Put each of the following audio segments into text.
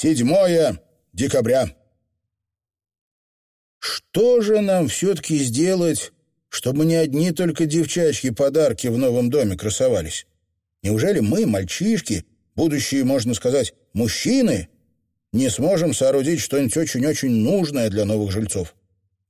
7 декабря. Что же нам все-таки сделать, чтобы не одни только девчачьи подарки в новом доме красовались? Неужели мы, мальчишки, будущие, можно сказать, мужчины, не сможем соорудить что-нибудь очень-очень нужное для новых жильцов?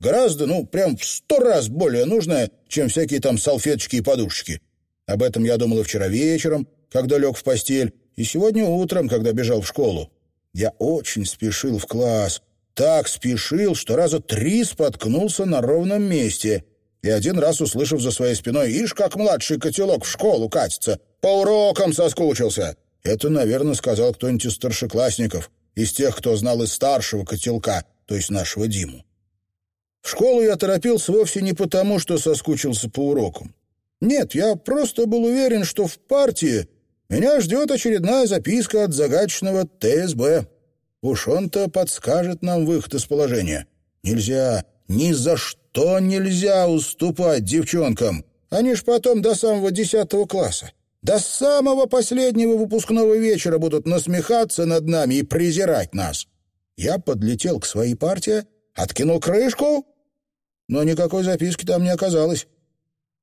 Гораздо, ну, прям в сто раз более нужное, чем всякие там салфеточки и подушечки. Об этом я думал и вчера вечером, когда лег в постель, и сегодня утром, когда бежал в школу. Я очень спешил в класс. Так спешил, что раза три споткнулся на ровном месте. И один раз, услышав за своей спиной, «Ишь, как младший котелок в школу катится! По урокам соскучился!» Это, наверное, сказал кто-нибудь из старшеклассников, из тех, кто знал из старшего котелка, то есть нашего Диму. В школу я торопился вовсе не потому, что соскучился по урокам. Нет, я просто был уверен, что в партии меня ждет очередная записка от загадочного ТСБ. Уж он-то подскажет нам выход из положения. Нельзя, ни за что нельзя уступать девчонкам. Они ж потом до самого десятого класса, до самого последнего выпускного вечера будут насмехаться над нами и презирать нас. Я подлетел к своей партии, откинул крышку, но никакой записки там не оказалось.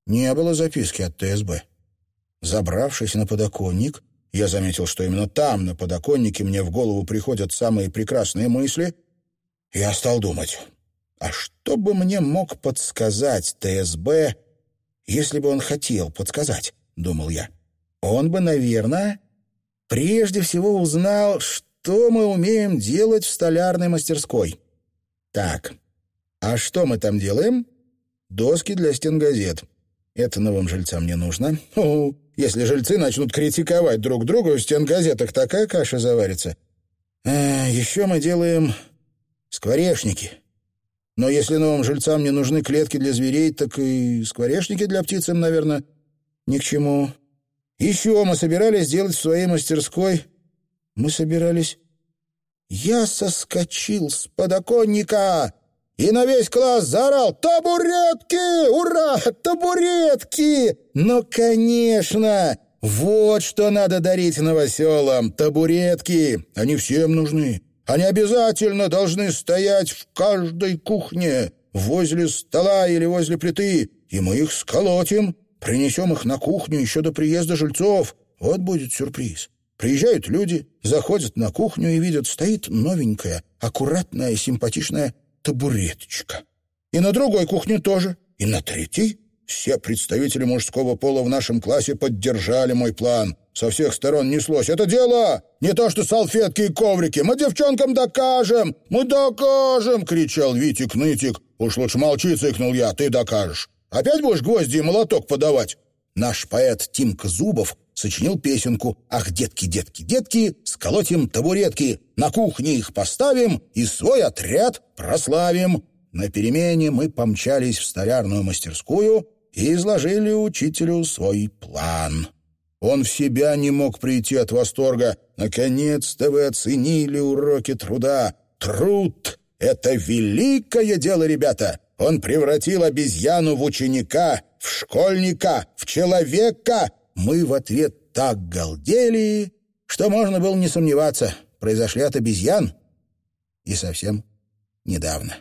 Не было записки от ТСБ. Забравшись на подоконник, я заметил, что именно там, на подоконнике, мне в голову приходят самые прекрасные мысли. Я стал думать, а что бы мне мог подсказать ТСБ, если бы он хотел подсказать, думал я. Он бы, наверное, прежде всего узнал, что мы умеем делать в столярной мастерской. Так, а что мы там делаем? Доски для стенгазет. Это новым жильцам не нужно. О, если жильцы начнут критиковать друг друга, в стенгазетах такая каша заварится. А, еще мы делаем скворечники. Но если новым жильцам не нужны клетки для зверей, так и скворечники для птиц им, наверное, ни к чему. Еще мы собирались сделать в своей мастерской... Мы собирались... Я соскочил с подоконника и на весь класс заорал «Табуретки! Ура! Табуретки!» «Ну, конечно! Вот что надо дарить новоселам! Табуретки! Они всем нужны! Они обязательно должны стоять в каждой кухне, возле стола или возле плиты, и мы их сколотим, принесем их на кухню еще до приезда жильцов. Вот будет сюрприз!» Приезжают люди, заходят на кухню и видят, стоит новенькая, аккуратная, симпатичная табуреточка. И на другой кухне тоже, и на третьей. Все представители мужского пола в нашем классе поддержали мой план. Со всех сторон неслось. Это дело не то, что салфетки и коврики. Мы девчонкам докажем. Мы докажем, кричал Витик-нытик. Уж лучше молчи, цыкнул я, ты докажешь. Опять будешь гвозди и молоток подавать? Наш поэт Тимка Зубов сочинил песенку «Ах, детки, детки, детки, сколотим табуретки, на кухне их поставим и свой отряд прославим». На перемене мы помчались в столярную мастерскую и изложили учителю свой план. Он в себя не мог прийти от восторга. «Наконец-то вы оценили уроки труда. Труд — это великое дело, ребята!» Он превратил обезьяну в ученика, в школьника, в человека. Мы в ответ так галдели, что можно было не сомневаться, произошли от обезьян и совсем недавно.